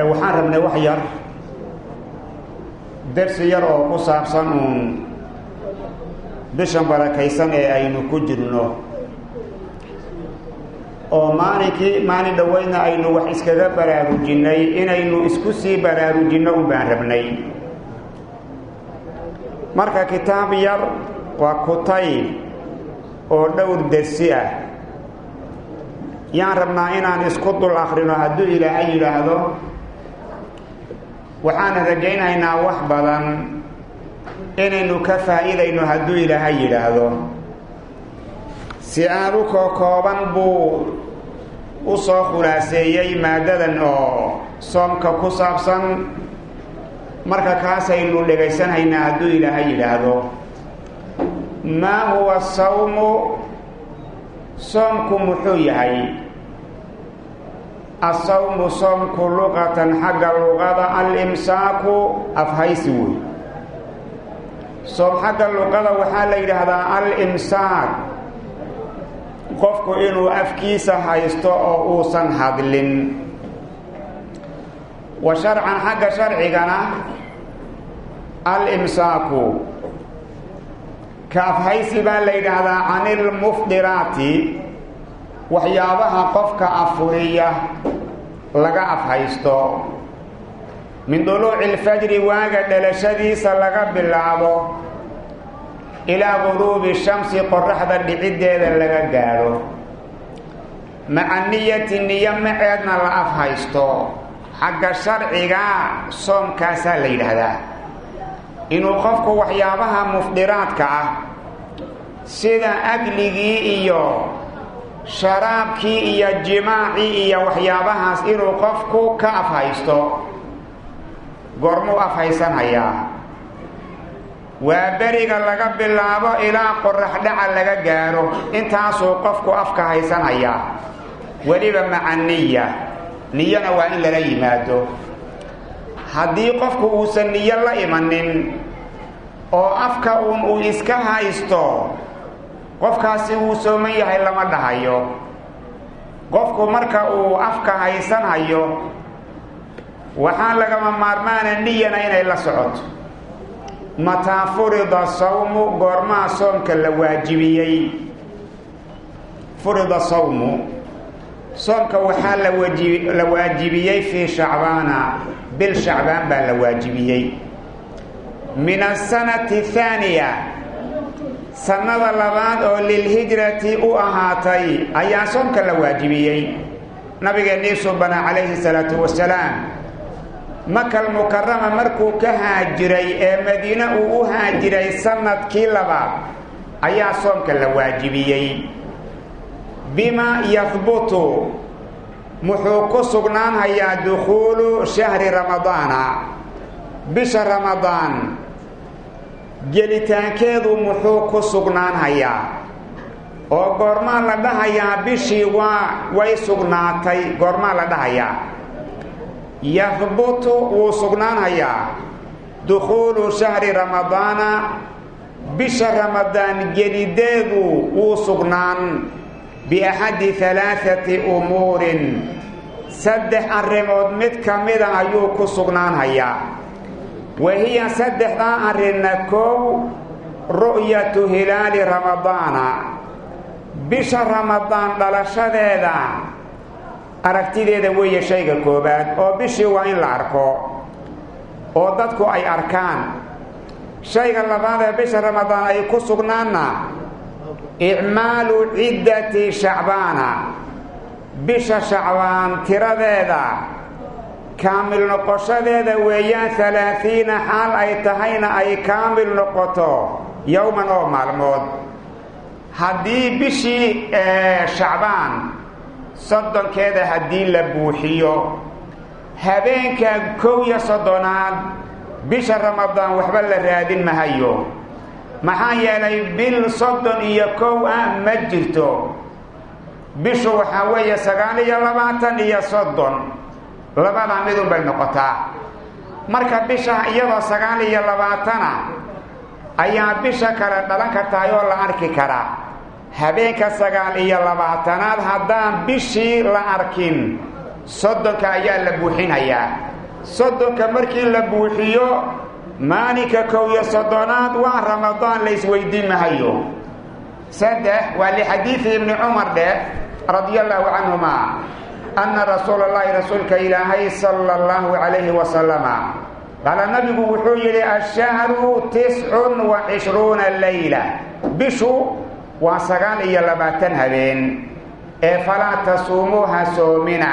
waxaan rabnay wax yar. Dersi yar oo ku saabsan uun bishan barakaysan ee aynu ku jirno. Oo maalinkii maalin dhoweydna aynu wax iskaga baraarujinnay inaynu isku sii baraarujinno un rabnay. Marka kitaab yar waa kutayb oo dhowr dersi ah. Yaan rabnaa inaan isku dul akhrino hadduu ilaahay yidhaahdo waxaan rajaynaynaa wax badan inaynu ka faa'iidayno hadduu ilaahay yidhaahdo. Si aad u kookooban buu u soo khulaaseeyey maaddadan oo soomka ku saabsan. Marka kaasaynu dhegaysanhaynaa hadduu ilaahay yidhaahdo. Maa huwa sawmu? Soomku muxuu yahay asawmu soomku luqatan xagga luqada alimsaaku afhaysi wey soom xagga luqada waxaa la yidhaahdaa alimsaak. Qofku inuu afkiisa haysto oo uusan hadlin. Wa sharcan xagga sharcigana alimsaaku. Ka afhaysi baa la yidhaahdaa canilmufdiraati waxyaabaha qofka afuriya laga afhaysto. Min duluuci ilfajri waaga dhalashadiisa laga bilaabo. Ilaa guruubi shamsi qoraxda dhiciddeeda laga gaadho maca niyati niyo maceedna la afhaysto. Xagga sharciga soomkaasaa la yidhaahdaa. Inuu qofku waxyaabaha mufdiraadka ah sida agligii iyo sharaabkii iyo jimaacii iyo waxyaabahaas inuu qofku ka afhaysto goormuu afhaysanhayaa. Waa beriga laga bilaabo ilaa qorax dhaca laga gaadho intaasuu qofku afka haysanhayaa. Weliba maca niya niyona waa in lala yimaado. Haddii qofku uusan niyo la imanin oo afka uun uu iska haysto qofkaasi wuu sooman yahay lama dhahayo. Qofku marka uu afka haysanhayo waxaa lagama maarmaana niyana inay la socoto. Mataa furida sawmu goormaha soomka la waajibiyey. Furida sawmu soomka waxaa la waajibiyey fii shacbaana bil shacbaan baa la waajibiyey. Min asanati thaaniya sannada labaad oo lilhijrati u ahaatay ayaa soomka la waajibiyey. Nabigeennii subana calayhi salaatu wasalaam makal mukarama markuu ka haajiray ee madiine uu u haajiray sannadkii labaad ayaa soomka la waajibiyey. Bima yahbutu muxuu ku sugnaanhayaa dukhuulu shahri ramadaana bisha ramadaan gelitaankeedu muxuu ku sugnaanhayaa. Oo goormaa la dhahayaa bishii waa way sugnaatay goormaa la dhahayaa. Yahbutu wuu sugnaanhayaa. Dukhuulu shahri ramadaana bisha ramadaan gelideedu wuu sugnaan. Biaxadi halaathati umuurin. Saddex arrimood mid ka mida ayuu ku sugnaanhayaa wahiya saddexdaa arrinna koow ru'yatu hilaali ramadaana bisha ramadaan dhalashadeeda aragtideeda weeye shayga koobaad oo bishii waa in la arko oo dadku ay arkaan shayga labaad ee bisha ramadaan ay ku sugnaanna icmaalu ciddati shacbaana bisha shacbaan tiradeeda kaamil noqoshadeeda weeyaan halaathiina xaal ay tahayna ay kaamil noqoto yowman oo maalmood. Haddii bishii shacbaan soddonkeeda haddii la buuxiyo habeenka kow iyo soddonaad bisha ramadaan waxba la raadin mahayo maxaa yeelay bil soddon iyo kow ah ma jirto. Bishu waxaa weeye sagaal iyo labaatan iyo soddon labadaa midun bay noqotaa. Marka bisha iyadoo sagaal iyo labaatana ayaa bisha kale dhalan kartahay oo la arki karaa. Habeenka sagaal iyo labaatanaad haddaan bishii la arkin soddonka ayaa la buuxinayaa soddonka markii la buuxiyo maalinka kow iyo soddonaad waa ramadaan la isweydiin saddex waa lixadiidi ibni cumar dheh radia allaahu canhuma anna rasuula allahi rasuulka ilaahay sala allahu calayhi wasalama qaala nabigu wuxuu yidhi ashahru tiscun wa cishruuna layla bishu waa sagaal iyo labaatan habeen ee falaa tasuumuuha soomina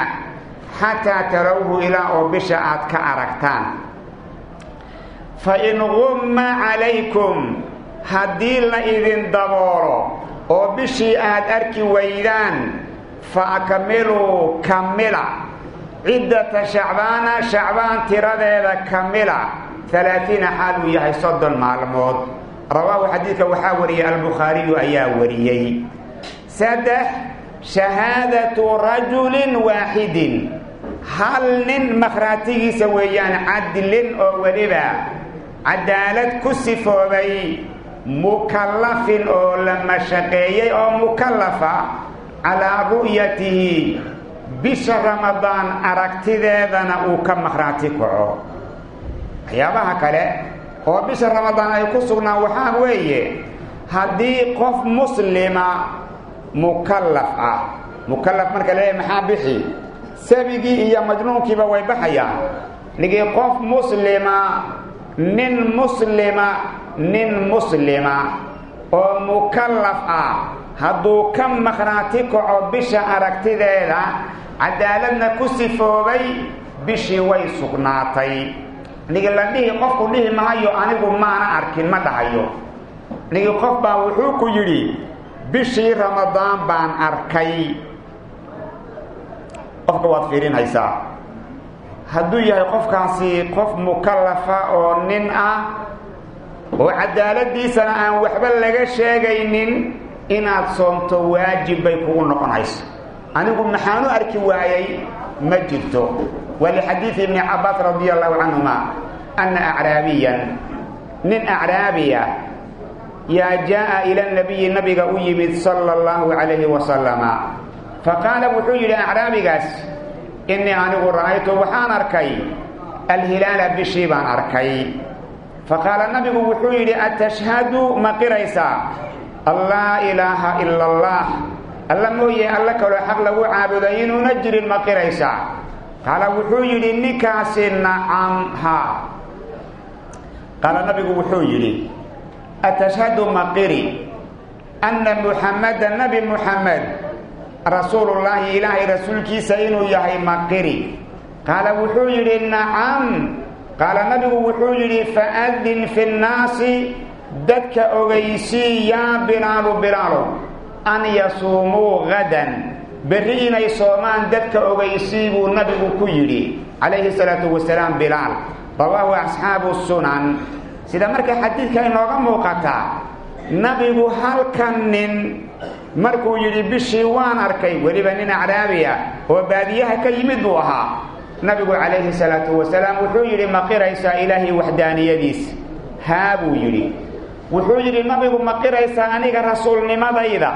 xataa tarawhu ilaa oo bisha aad ka aragtaan fa in gumma calaykum haddii la idin daboolo oo bishii aad arki waydaan fa akmiluu kamila. Ciddata shacbaana shacbaan tiradeeda kamila. Alaaiina xaal uu yahay soddon maalmood. Rawaahu xadiidka waxaa wariyey albukhaariyu ayaa wariyey. Saddex shahaadatu rajulin waaxidin hal nin makhraatigiisa weeyaan cadlin oo weliba cadaalad ku sifoobay mukallafin oo la mashaqeeyey oo mukallafa calaa ru'yatihi bisha ramadaan aragtideedana uu ka makhraati kaco. Waxyaabaha kale oo bisha ramadaan ay ku sugnaan waxaa weeye haddii qof muslima mukallaf ah mukallaf marka leeyahay maxaa bixi? Sabigii iyo majnuunkiiba way baxayaan. Nigii qof muslima nin muslima nin muslima oo mukallaf ah hadduu ka makhraati kaco bisha aragtideeda cadaaladna ku sifoobay bishii way sugnaatay. Nigi la dhihi qofku dhihi mahayo anigu maana arkin ma dhahayo. Nigi qof baa wuxuu ku yidhi bishii ramadaan baan arkay. Qofka waad fiirinaysaa. Hadduu yahay qofkaasi qof mukallafa oo nin ah oo cadaaladiisana aan waxba laga sheegaynin inaad soomto waajib bay kugu noqonayso anigu maxaanu arki waayey ma jirto. Waa lixadiidi ibni cabbaas radia allahu canhuma anna acraabiyan nin acraabiya yaa jaa'a ila nabiyi nabiga u yimid sala allahu calayhi wasalama faqaala wuxuu yidhi acraabigaas innii anigu ra'aytu waxaan arkay alhilaala bishii baan arkay. Faqaala nabigu wuxuu yidhi atashhadu ma qiraysaa allaa ilaaha ila allah alla mooye alla kaloo xaq lagu caabuday inuuna jirin ma qiraysaa qaala wuxuu yidhi ninkaasi nacam haa qaala nabigu wuxuu yidhi atashhadu maqiri anna muxameda nabi muxamed rasuulullaahi ilaahay rasuulkiisa inuu yahay maqiri. Qaala wuxuu yidhi nacam. Qaala nabigu wuxuu yidhi faadin fi nnaasi dadka ogeysii yaa bilaalu bilaalo an yasuumuu gadan. Berri inay soomaan dadka ogeysii buu nabigu ku yidhi calayhi salaatu wasalaam bilaal. Rawaahu asxaabu sunan. Sida marka xadiidka inooga muuqataa nabigu halkan nin markuu yidhi bishii waan arkay weliba nin acraabiya oo baadiyaha ka yimid buu ahaa. Nabigu calayhi salaatu wasalaam wuxuu yidhi ma qiraysaa ilaahay waxdaaniyadiis. Haa buu yidhi wuxuu yidhi nabigu ma qiraysaa aniga rasuulnimadayda?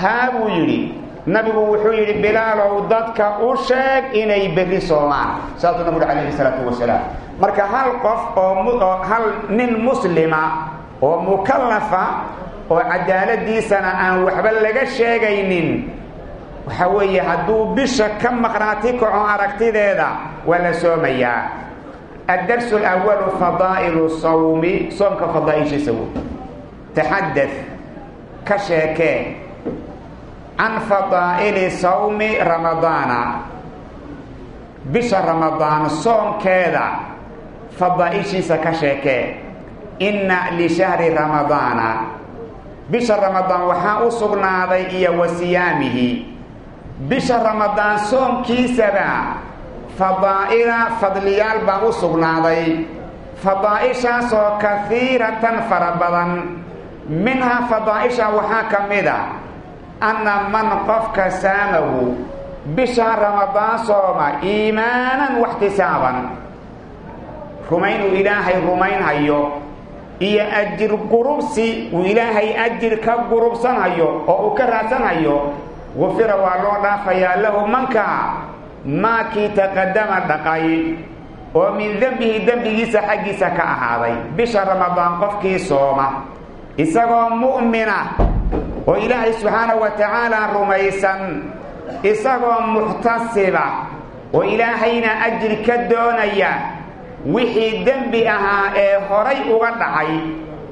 Haa buu yidhi. Nabigu wuxuu yidhi bilaalow dadka u sheeg inay berri soomaan. Saasuu nabigu calayhi salaatu wasalaam. Marka hal qof oo hal nin muslima oo mukallafa oo cadaaladiisana aan waxba laga sheegaynin waxa weeye hadduu bisha ka maqnaati kaco aragtideeda waa la soomayaa addarsu alawalu fadaa'ilu sawmi soomka fadaa'ishiisa wey taxadad ka sheekee can fadaa'ili sawmi ramadaana bisha ramadaan soomkeeda fadaa'ishiisa ka sheekee inna lishahri ramadaana bisha ramadaan waxaa u sugnaaday iyo wa siyaamihi bisha ramadaan soomkiisaba fadaa'ila fadliyaal baa u sugnaaday. Fadaa'ishaasoo kahiiratan fara badan. Minhaa fadaa'isha waxaa ka mid a anna man qofka saamahu bisha ramadaan sooma iimaanan waxtisaaban rumayn uu ilaahay rumaynhayo iyo ajir gurubsi uu ilaahay ajir ka gurubsanhayo oo uu ka raadsanhayo gufira waa loo dhaafayaa lahu manka maakii taqadama dhaqay oo min dembihi dembigiisa xaggiisa ka ahaaday. Bisha ramadaan qofkii sooma. Isagoo mu'mina oo ilaahay subxaanahu wa tacaala rumaysan isagoo muxtasiba oo ilaahayna ajir ka doonaya wixii dembi ahaa ee horay uga dhacay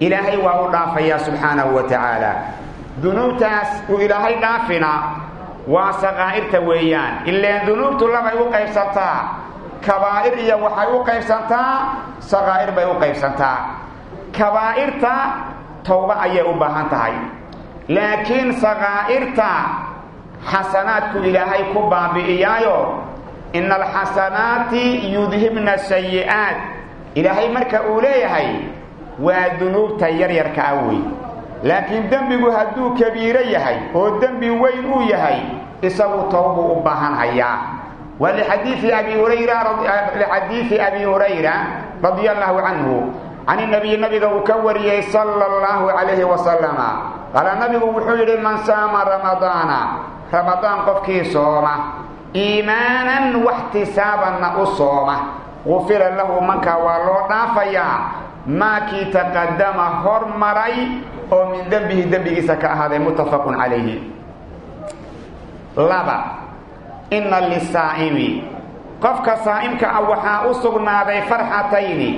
ilaahay waa u dhaafayaa subxaanahu wa tacaala dunuubtaas uu ilaahay dhaafina waa saqaa'irta weeyaan. Ileen dunuubtu labay u qaybsantaa. Kabaa'ir iyo waxay u qaybsantaa saqaa'ir bay u qaybsantaa. Kabaa'irta towba ayay u baahan tahay. Laakiin saqaa'irta xasanaadku ilaahay ku baabi'iyaayo ina alxasanaati yudhibna sayi'aat ilaahay marka uu leeyahay waa dunuubta yaryarka ah wey laakiin dembigu hadduu kabiiro yahay oo dembi weyn uu yahay isagu towbuu u baahan hayaa. wa lixadiii abi hurayra lixadiidi abi hurayra radia allahu canhu can inabiyi nabiga uu ka wariyey sala allahu calayhi wasalama qaala nabigu wuxuu yidhi man saama ramadaana ramadaan qofkii sooma iimaanan waxtisaabanna u sooma gufira lahu mankaa waa loo dhaafayaa maakii taqadama hormaray oo min dembihi dembigiisa ka ahaaday muttafaqun calayhi. Laba inna lisaa'imi qofka saa'imka ah waxaa u sugnaaday farxatayni.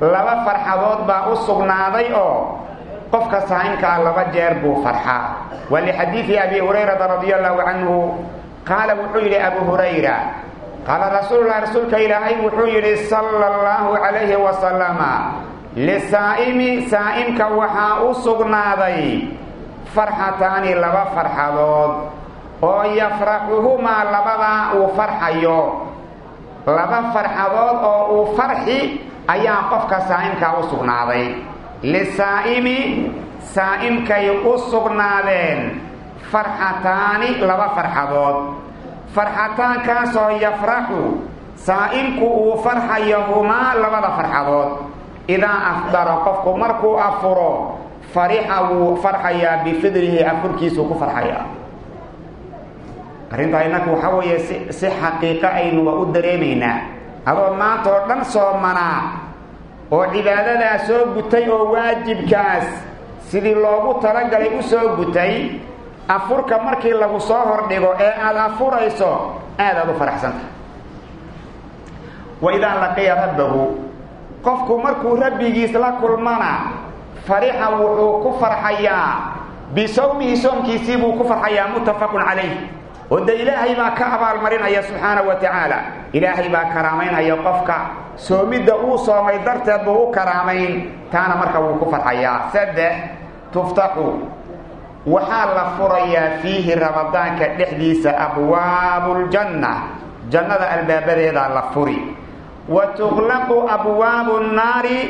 Laba farxadood baa u sugnaaday oo qofka saa'imka ah laba jeer buu farxaa. Wa lixadiidi abi hurayrata radia allahu canhu qaala wuxuu yidhi abu hurayra qaala rasuululahi rasuulka ilaahay wuxuu yidhi sala allahu calayhi wasalama lisaa'imi saa'imka waxaa u sugnaaday farxataani laba farxadood oo yafraxuhumaa labadaa uu farxayo laba farxadood oo uu farxi ayaa qofka saa'imkaa u sugnaaday lisaa'imi saa'imkay u sugnaadeen farxataani laba farxadood farxataankaasoo yafraxu saa'imku uu farxayo humaa labada farxadood idaa afdara qofku markuu afuro farixa wuu farxayaa bifidrihi afurkiisuu ku farxayaa. Arrintaa innaku waxaa weeye si si xaqiiqo aynuba u dareemaynaa. Adoo maanta oo dhan soomanaa oo cibaadadaa soo gutay oo waajibkaas sidii loogu talagalay u soo gutay afurka markii lagu soo hordhigo ee aada afurayso aadaad u faraxsanta wa idaa laqiya rabbahu qofku markuu rabbigiis la kulmana farixa wuxuu ku farxayaa bisawmihi soomkiisii buu ku farxayaa muttafaqun calayh. Oo de ilaahay baa ka abaalmarinaya subxaana wa tacaala. Ilaahay baa karaamaynhaya qofka. Soomidda uu soomay darteed buu u karaamayn. Taana marka wuu ku farxayaa. Saddex tuftaxu. Waxaa la furayaa fiihi ramadaanka dhexdiisa abwaabuuljanna jannada albaabadeedaa la furi wa tuqlaqu abwaabu nnaari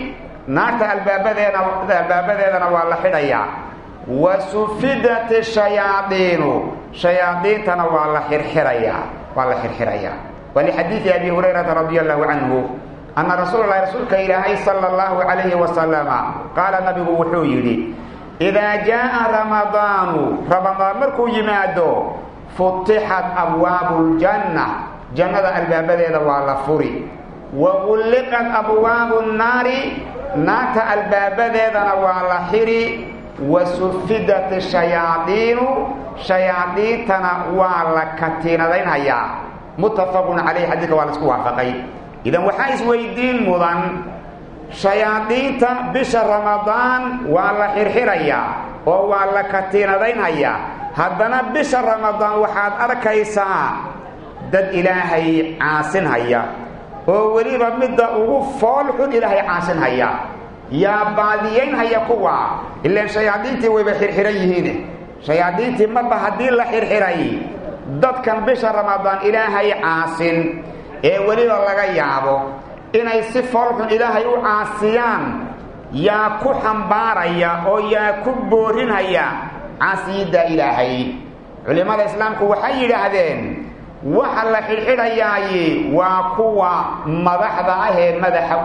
naarta albaabadeeda albaabadeedana waa la xidhayaa wa sufidat shayaadiinu shayaadiintana waa la xirxirayaa waa la xirxirayaa wa lixadiidi abi hurayrata radia allahu canhu anna rasuula lahi rasuulka ilaahay sala allahu calayhi wasalama qaala nabigu wuxuu yidhi idaa jaa'a ramadaanu ramadaan markuu yimaado futixat abwaabu ljanna jannada albaabadeeda waa la furi wa gulliqat abwaabu nnaari naarta albaabadeedana waa la xiri wa sufidat shayaadiinu shayaadiintana waa la katiinadaynhayaa muttafaqun calayh xadiidka waa la isku waafaqay. Idan waxaa isweydiin mudan shayaadiinta bisha ramadaan waa la xirxirayaa oo waa la katiinadaynhayaa haddana bisha ramadaan waxaad arkaysaa dad ilaahay caasinhaya oo weliba midda ugu fool xun ilaahay caasinhaya yaa baadiyaynhaya kuwa. Ilaan shayaadiintii wayba xirxiran yihiine shayaadiintii marba haddii la xirxiray. Dadkan bisha ramadaan ilaahay caasin. Ee weliba laga yaabo inay si foolxun ilaahay u caasiyaan. Yaa ku xambaaraya oo yaa ku boorinaya. Caasiyidda ilaahay. Culimmada islaamku waxay yidhaahdeen waxa la xidhxidhayaaye waa kuwa madaxda ah ee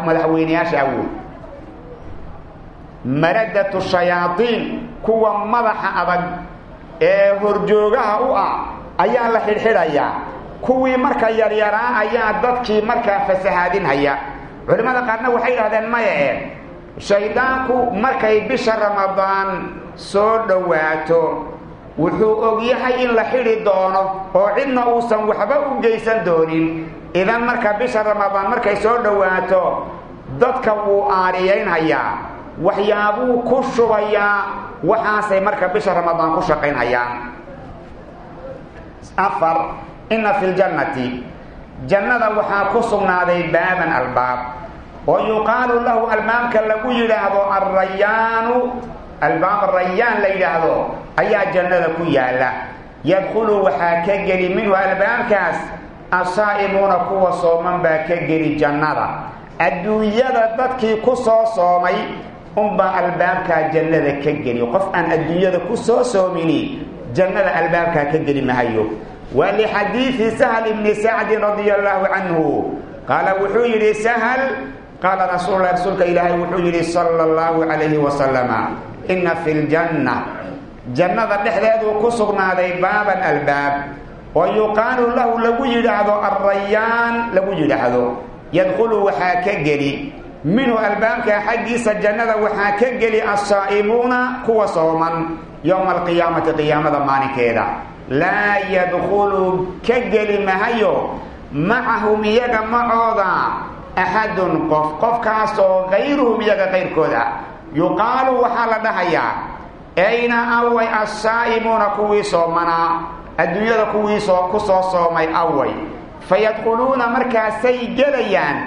madaxweyneyaasha awood. Maradatu shayaadiin kuwa madaxa adag ee horjoogaha u ah ayaa la xidhxidhayaa kuwii marka yaryaraa ayaa dadkii markaa fasahaadinhaya. Culimmada qaarna waxay yidhahdeen maya e shaydaanku markay bisha ramadaan soo dhowaato wuxuu og yahay in la xidhi doono oo cidna uusan waxba u geysan doonin. Idan marka bisha ramadaan markay soo dhowaato dadka wuu aariyaynhayaa waxyaabuu ku shubayaa. Waxaasay marka bisha ramadaan ku shaqaynhayaan afar inna fi ljannati jannada waxaa ku sugnaaday baaban albaab. Oo yuqaalu lahu albaabka lagu yidhaahdo alrayaanu albaab rayaan la yidhaahdo ayaa jannada ku yaalla. Yadkhulu waxaa ka geli minhu albaabkaas asaa'imuuna kuwa sooman baa ka geli jannada. Adduunyada dadkii ku soo soomay unbaa albaabkaa jannada ka geli. Qof aan adduunyada ku soo soomini jannada albaabkaa ka geli mahayo wa lixadiidi sahl ibni sacdin radia allaahu canhu qaala wuxuu yidhi sahl qaala rasuullah rasuulka ilaahay wuxuu yidhi sala allahu calayhi wasalama inna fi ljanna jannada dhexdeeduu ku sugnaaday baaban albaab oo yuqaalu lahu lagu yidhaahdo alrayaan lagu yidhaahdo. Yadkhulu waxaa ka geli. Minhu albaabka xaggiisa jannada waxaa ka geli assaa'imuuna kuwa sooman yowma alqiyaamati qiyaamada maalinkeeda. Laa yadkhulu ka geli mahayo macahum iyaga macooda axadun qof qofkaasoo kayruhum iyaga kayrkooda yuqaalu waxaa la dhahayaa ayna away assaa'imuuna kuwii soomanaa adduunyada kuwiisoo ku soo soomay away. Fayadkhuluuna markaasay gelayaan.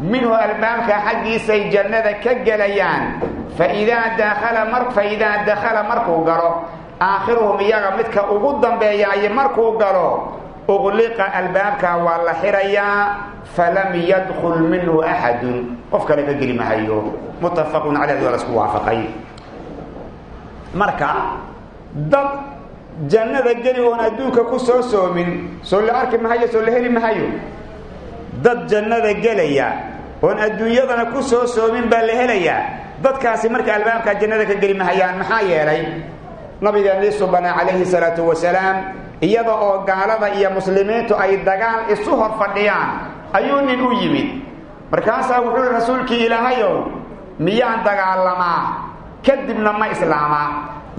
Minhu albaabka xaggiisay jannada ka gelayaan. Faidaa dakala mar faidaa dakhala markuu galo. Aakhiruhum iyaga midka ugu dambeeyaaye markuu galo. Uqliqa albaabka waa la xirayaa. Falam yadkul minhu axadun qof kale ka geli mahayo muttafaqun caleyh waa la isku waafaqay marka dad jannada geli oon adduunka ku soo soomin soo la arki mahayo soo la heli mahayo. Dad jannada gelaya oon adduunyadana ku soo soomin baa la helayaa dadkaasi marka albaabkaa jannada ka geli mahayaan maxaa yeelay nabigeennii subanaa calayhi salaatu wasalaam iyada oo gaalada iyo muslimiintu ay dagaal isu hor fadhiyaan ayuu nin u yimid. Markaasaa wuxuu rasuulkii ilaahayow miyaan dagaalamaa kadibna ma islaamaa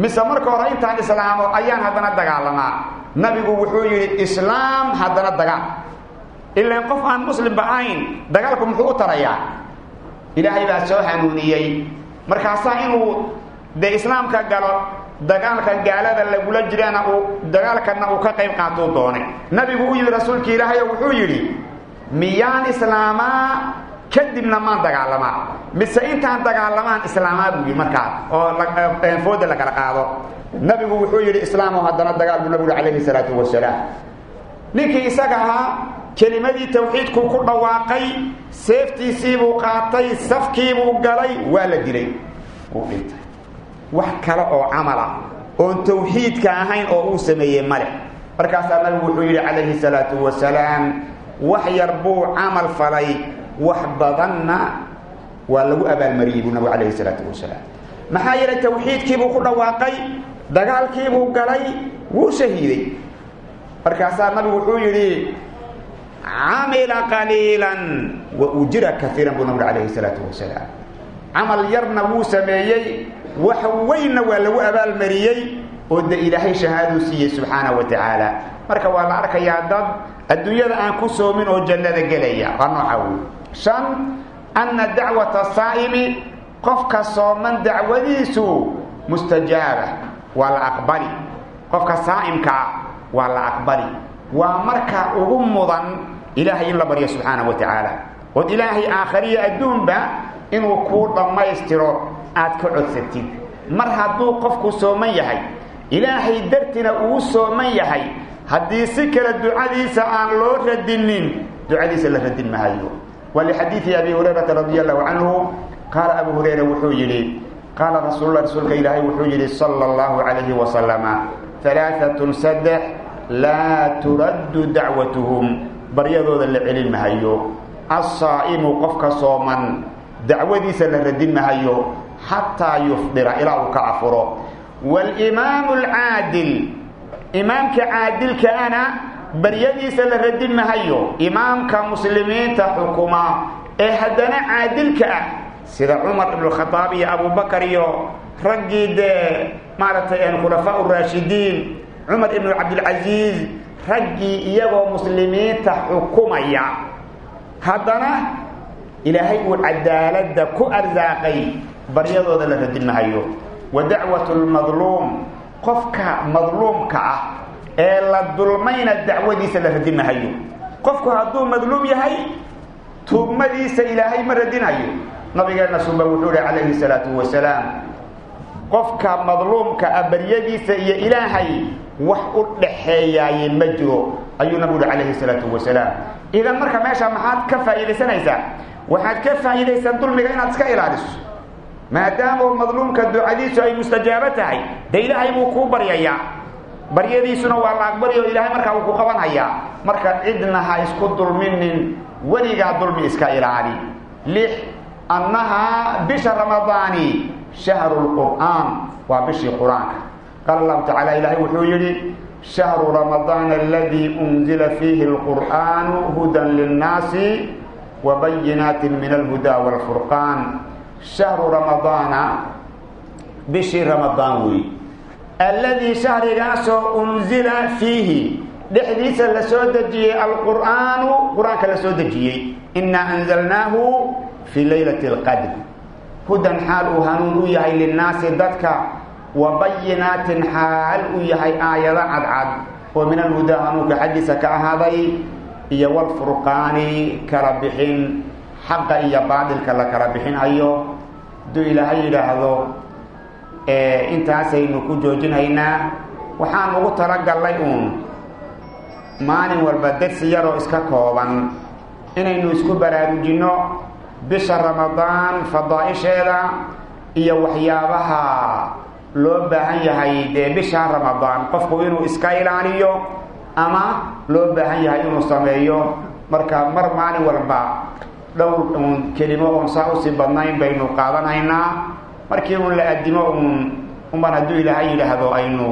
mise marka hore intaan islaamo ayaan haddana dagaalamaa nabigu wuxuu yidhi islaam haddana dagaal. Ilaan qof aan muslimba ahayn dagaalku muxuu u tarayaa? Ilaahay baa soo hanuuniyey. Markaasaa inuu dee islaamka galo dagaalka gaalada lagula jirana uu dagaalkana uu ka qayb qaatuu doonay. Nabigu u yimid rasuulkii ilaahay wuxuu yidhi miyaan islaamaa kadibna maan dagaalamaa mise intaan dagaalamaan islaamaa buu yidhi markaa oo fooda la kala qaado. Nabigu wuxuu yidhi islaamo haddana dagaal buu nabigu calayhi salaatu wasalaam. Ninkii isaga ahaa kelimadii tawxiidkuu ku dhawaaqay seeftiisiibuu qaatay safkiibuu galay waa la dilay. Uu dhintay. Wax kale oo camala oon tawxiidka ahayn oo uu sameeyey male markaasaa nabigu wuxuu yidhi calayhi salaatu wasalaam wax yar buu camal falay wax badanna waa lagu abaalmariyey buu nabigu calayhi salaatu wasalaam. Maxaa yeelay tawxiidkiibuu ku dhawaaqay dagaalkiibuu galay wuu shahiiday. Markaasaa nabigu wuxuu yidhi camila qaliilan wa ujira kaiiran buu nabigu calayhi salaatu wasalaam. Camal yarna wuu sameeyey wax weynna waa lagu abaalmariyey oo de ilaahay shahaaduu siiyey subxaana wa tacaala. Marka waa la arkayaa dad adduunyada aan ku soomin oo jannada gelaya waa nooca wey shan anna dacwata saa'imi qofka sooman dacwadiisu mustajaaba waa la aqbali. Qofka saa'imkaa waa la aqbali. Waa marka ugu mudan ilaahay in la baryo subxaana wa tacaala ood ilaahay aakhariya adduunba inuu kuu dhammaystiro aad ka codsatid. Mar hadduu qofku sooman yahay ilaahay dartina uu sooman yahay haddii si kale ducadiisa aan loo radinin ducadiisa la radin mahayo walixadiidi abi hurayrata radi allahu canhu qaala abu hurayra wuxuu yidhi qaala rasuulula rasuulka ilaahay wuxuu yidhi sala allahu calayhi wasalama halaaatun saddex laa turaddu dacwatuhum baryadooda la celin mahayo assaa'imu qofka sooman dacwadiisa la radin mahayo xataa yufdira ilaa uu ka afuro walimaamu alcaadil imaamka caadilkaana baryadiisa la radin mahayo imaamka muslimiinta xukuma ee haddana caadilka ah sida cumar ibnukhadaab iyo abubakar iyo raggii dee maaragtay khulafaa uraashidiin cumar ibnu cabdilcasiis raggii iyagoo muslimiinta xukumaya. Haddana ilaahay uu cadaaladda ku arsaaqay baryadooda la radin mahayo wa dacwatu lmadluum qofka madluumka ah ee la dulmayna dacwadiisa la radin mahayo qofku hadduu madluum yahay tuugmadiisa ilaahay ma radinayo. Nabigeenna suba wuxuu ihi calayhi salaatu wasalaam qofka madluumka ah baryadiisa iyo ilaahay wax u dhaxeeyaaye ma jiro. Ayuu nabigu uhi calayhi salaatu wasalaam. Idan marka meesha maxaad ka faa'iidaysanaysaa waxaad ka faa'iidaysan dulmiga inaad iska ilaaliso. Maadaama madluumka ducadiisu ay mustajaabo tahay dee ilaahay buu kuu baryayaa baryadiisuna waa la aqbaliyo ilaahay markaa uu ku qabanhayaa. Marka cidna ha isku dulminin weligaa dulmi iska ilaali. Lix annahaa bisha ramadaani shahru lqur'aan waa bishii qur'aanka. Qaala allahu tacaala ilaahay wuxuu yidhi shahru ramadaana aladii unzila fiihi alqur'aanu hudan linnaasi wabayinaatin min alhudaa waalfurqaan shahru ramadaana bishii ramadaan wey alladii shahrigaasoo unzila fiihi. Dhexdiisa la soo dejiyey alqur'aanu qur'aanka la soo dejiyey. Innaa anzalnaahu fii laylati alqadr hudan xaal uu hanuun u yahay linnaasi dadka. Wa bayinaatin xaal uu yahay aayado cadcad. Oo min alhudaa hanuunka xaggiisa ka ahaaday. Iyo walfurqaani kala bixin xaqa iyo baadilka la kala bixinhayo hadduu ilaahay yidhaahdo intaasaynu ku joojinhaynaa waxaan ugu talagallay uun. Maalin walba darsi yaroo iska kooban. Inaynu isku baraarujinno bisha ramadaan fadaa'isheeda iyo waxyaabaha loo baahan yahay dee bisha ramadaan. Qofku inuu iska ilaaliyo ama loo baahan yahay inuu sameeyo. Marka mar maalin walba dhowr kelimo oon saa u sii badnayn baynu qaadanaynaa markii uun la addimo uun unbaan hadduu ilaahay yidhaahdo aynu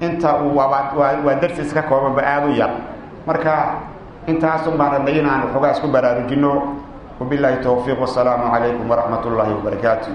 inta waa darsi iska koobanba aada u yar. Marka intaasun baan rabnay inaan waxoogaa isku baraarujinno wabilaahi towfiiq wasalaamu calaykum waraxmat ullaahi wabarakaatu